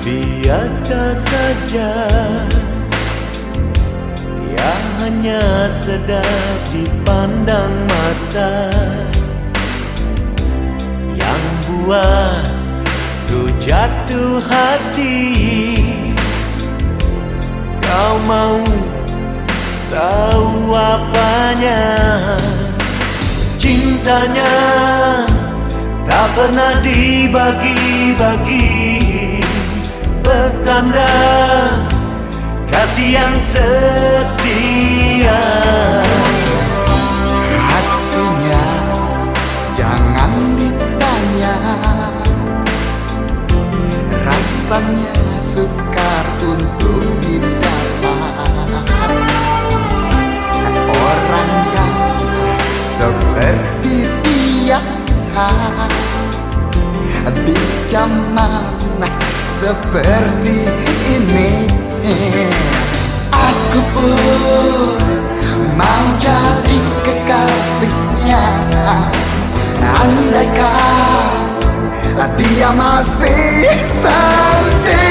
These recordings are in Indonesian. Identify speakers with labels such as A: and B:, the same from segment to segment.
A: Biasa saja. Yang hanya sedap dipandang mata. Yang buat ku jatuh hati. Kau mau tahu apanya? Cintanya tak pernah dibagi-bagi Bertanda kasih yang setia.
B: Hatinya jangan ditanya Rasanya sukar untuk didapat. Orang yang seperti dia Di zaman seperti ini? Aku pun mau jadi kekasihnya. Andaikan dia masih sendiri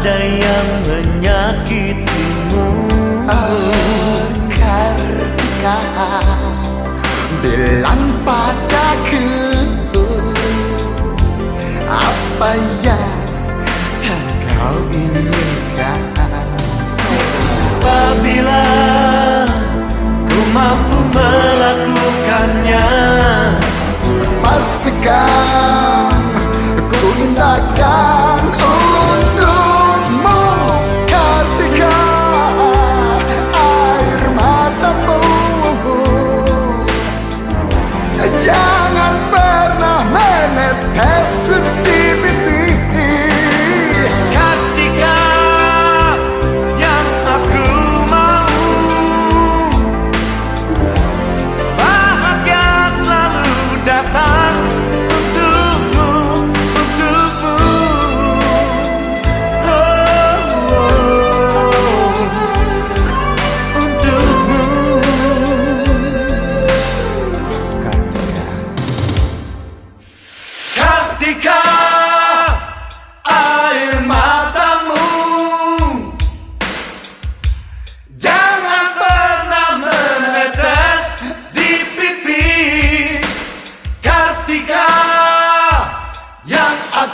A: ada yang menyakitimu Oh
B: Karena bilang padaku apa yang kau inginkan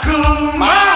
A: Kartika yang aku mau